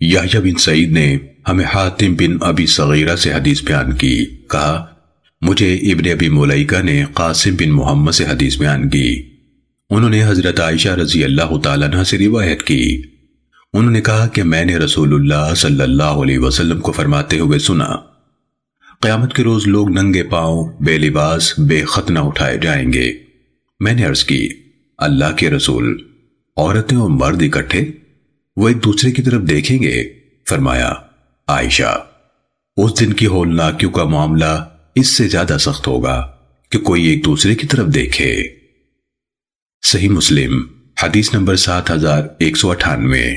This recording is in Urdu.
یحییٰ بن سعید نے ہمیں حاتم بن ابی صغیرہ سے حدیث بیان کی، کہا، مجھے ابن ابی ملیکہ نے قاسم بن محمد سے حدیث بیان کی۔ انہوں نے حضرت عائشہ رضی اللہ تعالیٰ عنہ سے روایت کی۔ انہوں نے کہا کہ میں نے رسول اللہ صلی اللہ علیہ وسلم کو فرماتے ہوئے سنا، قیامت کے روز لوگ ننگے پاؤں، بے لباس، بے ختنہ اٹھائے جائیں گے۔ میں نے عرض کی، اللہ کے رسول، عورتیں اور مرد اکٹھے؟ وہ ایک دوسرے کی طرف دیکھیں گے۔ فرمایا، عائشہ، اس دن کی ہولناکیوں کا معاملہ اس سے زیادہ سخت ہوگا کہ کوئی ایک دوسرے کی طرف دیکھے۔ صحیح مسلم، حدیث نمبر سات ہزار ایک سو اٹھانوے۔